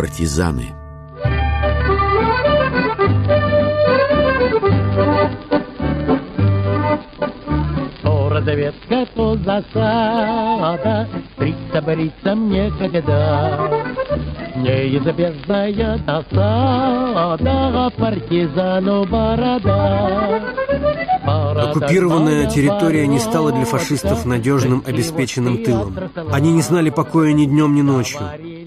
Партизаны. Родовецкая то засада, Бриться, бриться мне когда. Неизбежная досада, партизану борода. Оккупированная территория не стала для фашистов надежным обеспеченным тылом. Они не знали покоя ни днем, ни ночью.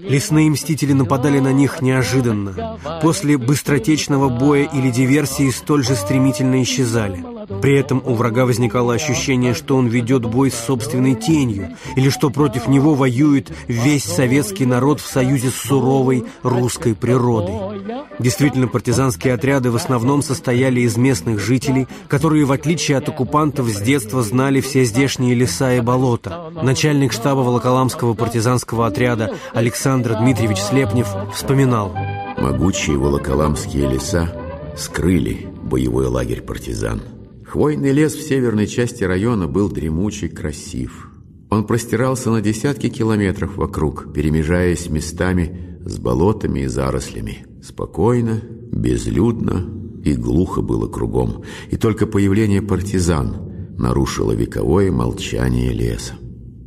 Лесные мстители нападали на них неожиданно. После быстротечного боя или диверсии столь же стремительно исчезали. При этом у врага возникало ощущение, что он ведет бой с собственной тенью, или что против него воюет весь советский народ в союзе с суровой русской природой. Действительно, партизанские отряды в основном состояли из местных жителей, которые, в отличие от оккупантов, с детства знали все здешние леса и болота. Начальник штаба Волоколамского партизанского отряда Александр Дмитриевич Слепнев вспоминал. Могучие Волоколамские леса скрыли боевой лагерь партизан. Хвойный лес в северной части района был дремучий, красив. Он простирался на десятки километров вокруг, перемежаясь местами с болотами и зарослями. Спокойно, безлюдно и глухо было кругом, и только появление партизан нарушило вековое молчание леса.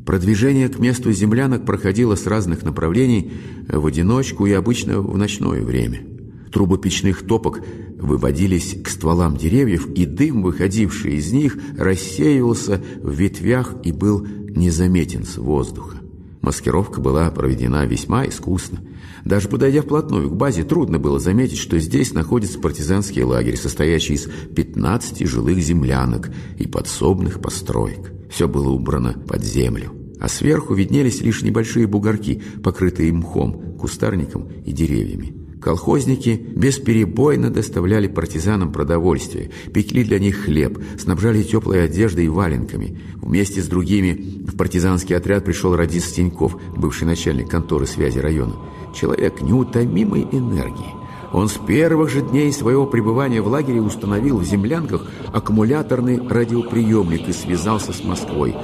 Продвижение к месту землянок проходило с разных направлений в одиночку и обычно в ночное время. Трубы печных топок выводились к стволам деревьев, и дым, выходивший из них, рассеивался в ветвях и был незаметен с воздуха. Маскировка была проведена весьма искусно. Даже подойдя вплотную к базе, трудно было заметить, что здесь находится партизанский лагерь, состоящий из 15 жилых землянок и подсобных построек. Все было убрано под землю. А сверху виднелись лишь небольшие бугорки, покрытые мхом, кустарником и деревьями. Колхозники бесперебойно доставляли партизанам продовольствие, пекли для них хлеб, снабжали теплой одеждой и валенками. Вместе с другими в партизанский отряд пришел радист Тиньков, бывший начальник конторы связи района. Человек неутомимой энергии. Он с первых же дней своего пребывания в лагере установил в землянках аккумуляторный радиоприемник и связался с Москвой.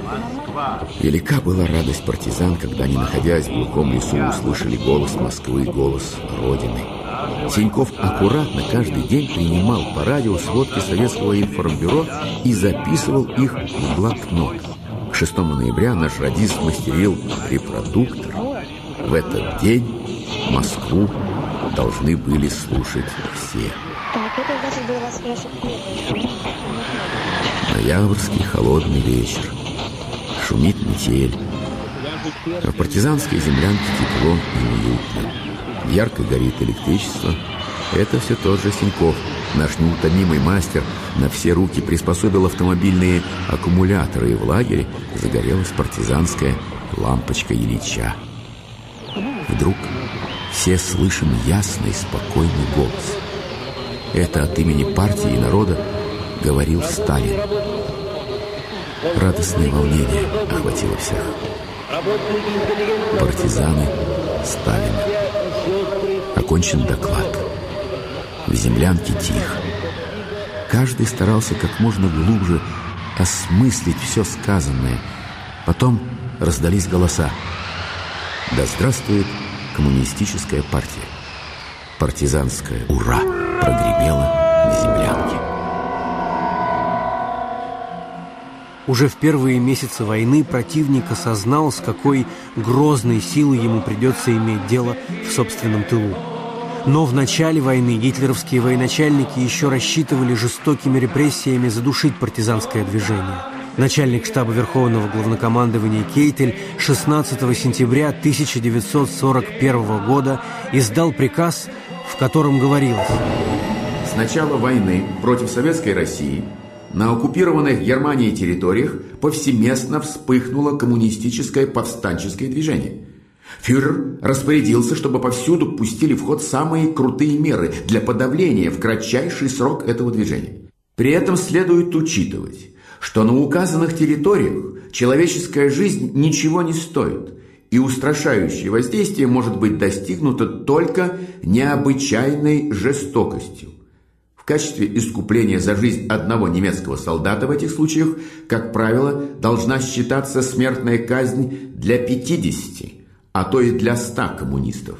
Велика была радость партизан, когда они, находясь в глухом лесу, услышали голос Москвы, голос Родины. Синьков аккуратно каждый день принимал по радио сводки Советского информбюро и записывал их в блокнот. К 6 ноября наш радист мастерил репродуктор. В этот день Москву должны были слушать все. Ноябрьский холодный вечер. Шумит метель. А в партизанской землянке тепло и уютно. Ярко горит электричество. Это все тот же Синьков, наш неутомимый мастер, на все руки приспособил автомобильные аккумуляторы, и в лагере загорелась партизанская лампочка Ильича. Вдруг все слышим ясный, спокойный голос. Это от имени партии и народа говорил Сталин. Радостное волнение охватило всех. Партизаны Сталина. Окончен доклад. В землянке тихо. Каждый старался как можно глубже осмыслить все сказанное. Потом раздались голоса. Да здравствует коммунистическая партия. Партизанская «Ура!» прогремела в землянке. Уже в первые месяцы войны противник осознал, с какой грозной силой ему придется иметь дело в собственном тылу. Но в начале войны гитлеровские военачальники еще рассчитывали жестокими репрессиями задушить партизанское движение. Начальник штаба Верховного Главнокомандования Кейтель 16 сентября 1941 года издал приказ, в котором говорилось С начала войны против Советской России на оккупированных Германией территориях повсеместно вспыхнуло коммунистическое повстанческое движение. Фюрер распорядился, чтобы повсюду пустили в ход самые крутые меры для подавления в кратчайший срок этого движения. При этом следует учитывать, что на указанных территориях человеческая жизнь ничего не стоит, и устрашающее воздействие может быть достигнуто только необычайной жестокостью. В качестве искупления за жизнь одного немецкого солдата в этих случаях, как правило, должна считаться смертная казнь для 50, а то и для 100 коммунистов.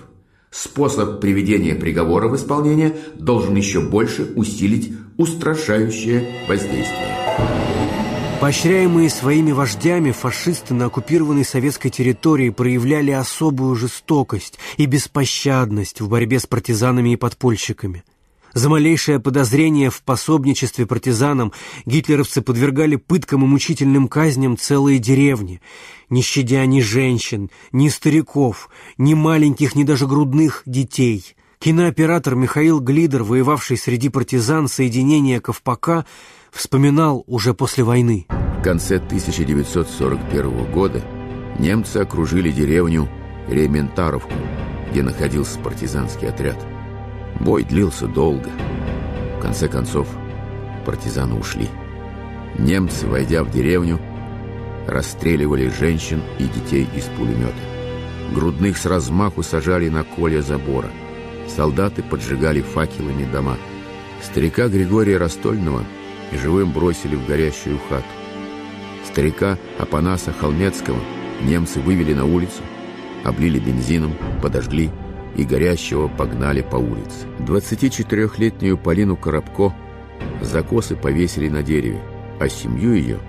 Способ приведения приговора в исполнение должен еще больше усилить устрашающее воздействие. Поощряемые своими вождями, фашисты на оккупированной советской территории проявляли особую жестокость и беспощадность в борьбе с партизанами и подпольщиками. За малейшее подозрение в пособничестве партизанам гитлеровцы подвергали пыткам и мучительным казням целые деревни, не щадя ни женщин, ни стариков, ни маленьких, ни даже грудных детей. Кинооператор Михаил Глидер, воевавший среди партизан соединения Ковпака, вспоминал уже после войны. В конце 1941 года немцы окружили деревню Рементаровку, где находился партизанский отряд. Бой длился долго. В конце концов, партизаны ушли. Немцы, войдя в деревню, расстреливали женщин и детей из пулемета. Грудных с размаху сажали на коле забора. Солдаты поджигали факелами дома. Старика Григория Растольного – и живым бросили в горящую хату. Старика Апанаса Холмецкого немцы вывели на улицу, облили бензином, подожгли и горящего погнали по улице. 24-летнюю Полину Коробко за косы повесили на дереве, а семью ее,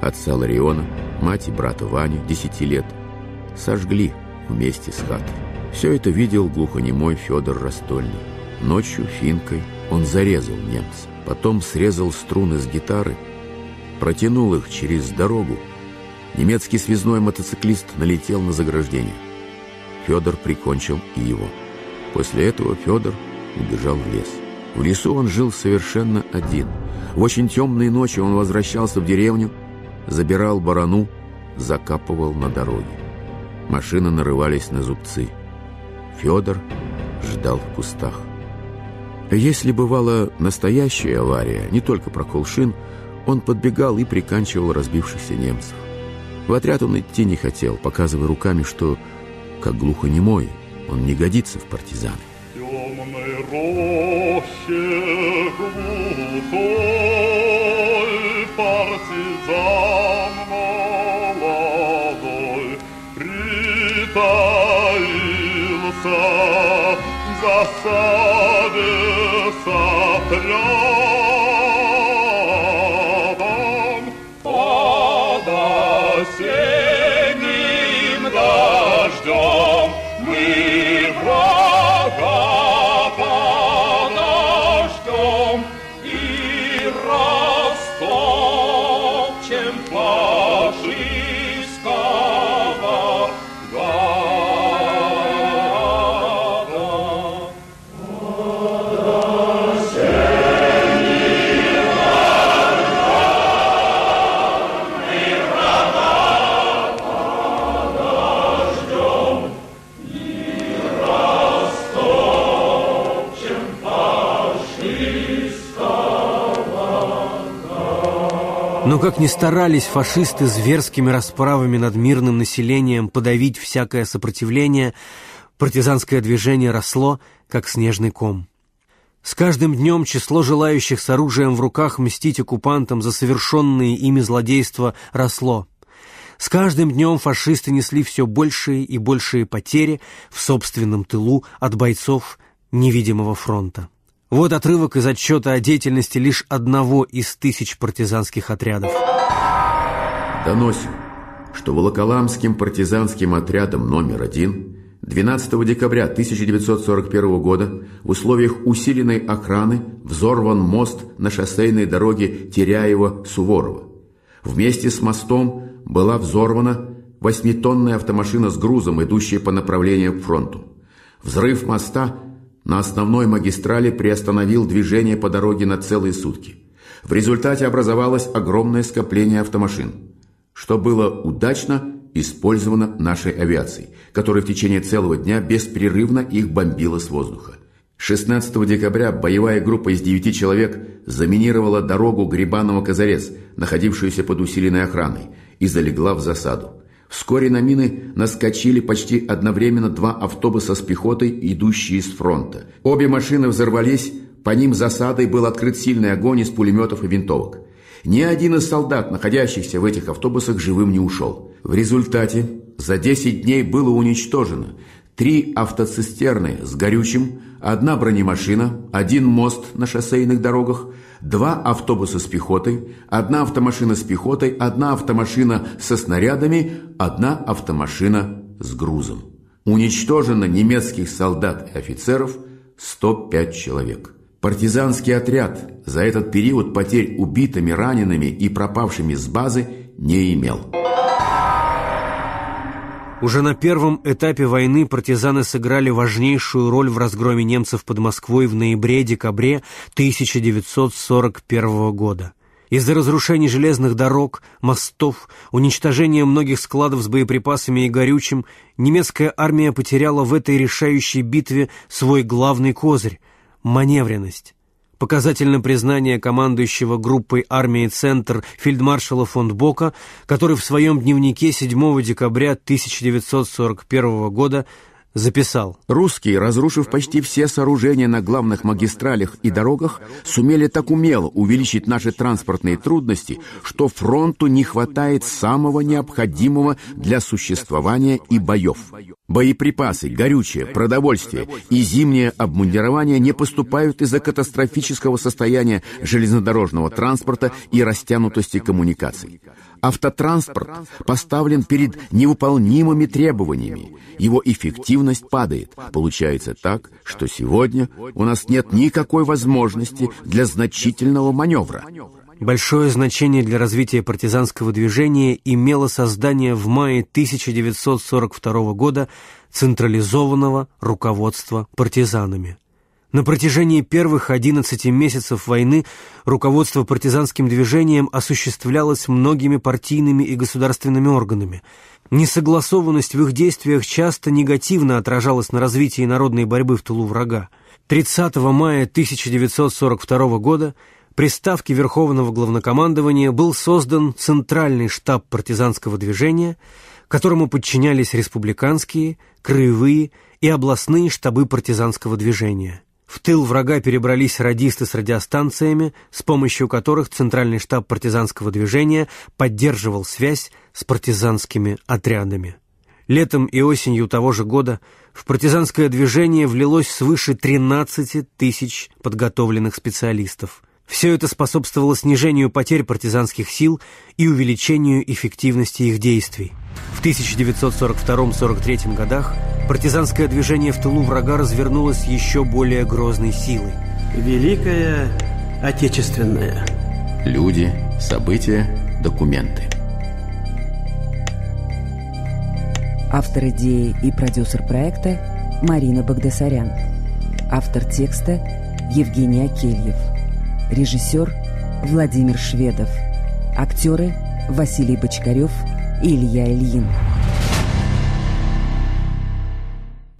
отца Лариона, мать и брата Ваню, 10 лет, сожгли вместе с хатой. Все это видел глухонемой Федор Растольный. Ночью финкой он зарезал немца. Потом срезал струны с гитары, протянул их через дорогу. Немецкий связной мотоциклист налетел на заграждение. Федор прикончил и его. После этого Федор убежал в лес. В лесу он жил совершенно один. В очень темные ночи он возвращался в деревню, забирал барану, закапывал на дороге. Машины нарывались на зубцы. Федор ждал в кустах. Если бывала настоящая авария, не только прокол шин, он подбегал и приканчивал разбившихся немцев. В отряд он идти не хотел, показывая руками, что, как глухонемой, он не годится в партизаны. партизан молодой притаился засады сотрём как ни старались фашисты зверскими расправами над мирным населением подавить всякое сопротивление, партизанское движение росло, как снежный ком. С каждым днем число желающих с оружием в руках мстить оккупантам за совершенные ими злодейства росло. С каждым днем фашисты несли все большие и большие потери в собственном тылу от бойцов невидимого фронта. Вот отрывок из отчета о деятельности лишь одного из тысяч партизанских отрядов. Доносим, что Волоколамским партизанским отрядом номер один 12 декабря 1941 года в условиях усиленной охраны взорван мост на шоссейной дороге Теряева-Суворова. Вместе с мостом была взорвана восьмитонная автомашина с грузом, идущая по направлению к фронту. Взрыв моста на основной магистрали приостановил движение по дороге на целые сутки. В результате образовалось огромное скопление автомашин, что было удачно использовано нашей авиацией, которая в течение целого дня беспрерывно их бомбила с воздуха. 16 декабря боевая группа из 9 человек заминировала дорогу Грибаново-Казарец, находившуюся под усиленной охраной, и залегла в засаду. Вскоре на мины наскочили почти одновременно два автобуса с пехотой, идущие с фронта. Обе машины взорвались, по ним засадой был открыт сильный огонь из пулеметов и винтовок. Ни один из солдат, находящихся в этих автобусах, живым не ушел. В результате за 10 дней было уничтожено три автоцистерны с горючим, одна бронемашина, один мост на шоссейных дорогах, два автобуса с пехотой, одна автомашина с пехотой, одна автомашина со снарядами, одна автомашина с грузом. Уничтожено немецких солдат и офицеров 105 человек. Партизанский отряд за этот период потерь убитыми, ранеными и пропавшими с базы не имел. Уже на первом этапе войны партизаны сыграли важнейшую роль в разгроме немцев под Москвой в ноябре-декабре 1941 года. Из-за разрушений железных дорог, мостов, уничтожения многих складов с боеприпасами и горючим, немецкая армия потеряла в этой решающей битве свой главный козырь – маневренность. Показательно признание командующего группой армии «Центр» фельдмаршала фон Бока, который в своем дневнике 7 декабря 1941 года записал. Русские, разрушив почти все сооружения на главных магистралях и дорогах, сумели так умело увеличить наши транспортные трудности, что фронту не хватает самого необходимого для существования и боев. Боеприпасы, горючее, продовольствие и зимнее обмундирование не поступают из-за катастрофического состояния железнодорожного транспорта и растянутости коммуникаций. Автотранспорт поставлен перед невыполнимыми требованиями. Его эффективность падает. Получается так, что сегодня у нас нет никакой возможности для значительного маневра. Большое значение для развития партизанского движения имело создание в мае 1942 года централизованного руководства партизанами. На протяжении первых 11 месяцев войны руководство партизанским движением осуществлялось многими партийными и государственными органами. Несогласованность в их действиях часто негативно отражалась на развитии народной борьбы в тылу врага. 30 мая 1942 года при ставке Верховного Главнокомандования был создан Центральный штаб партизанского движения, которому подчинялись республиканские, краевые и областные штабы партизанского движения. В тыл врага перебрались радисты с радиостанциями, с помощью которых Центральный штаб партизанского движения поддерживал связь с партизанскими отрядами. Летом и осенью того же года в партизанское движение влилось свыше 13 тысяч подготовленных специалистов. Все это способствовало снижению потерь партизанских сил и увеличению эффективности их действий. В 1942-43 годах партизанское движение в тылу врага развернулось еще более грозной силой. Великая Отечественная. Люди, события, документы. Автор идеи и продюсер проекта Марина Багдасарян. Автор текста Евгений Акельев. Режиссер Владимир Шведов. Актеры Василий Бочкарев и Илья Ильин.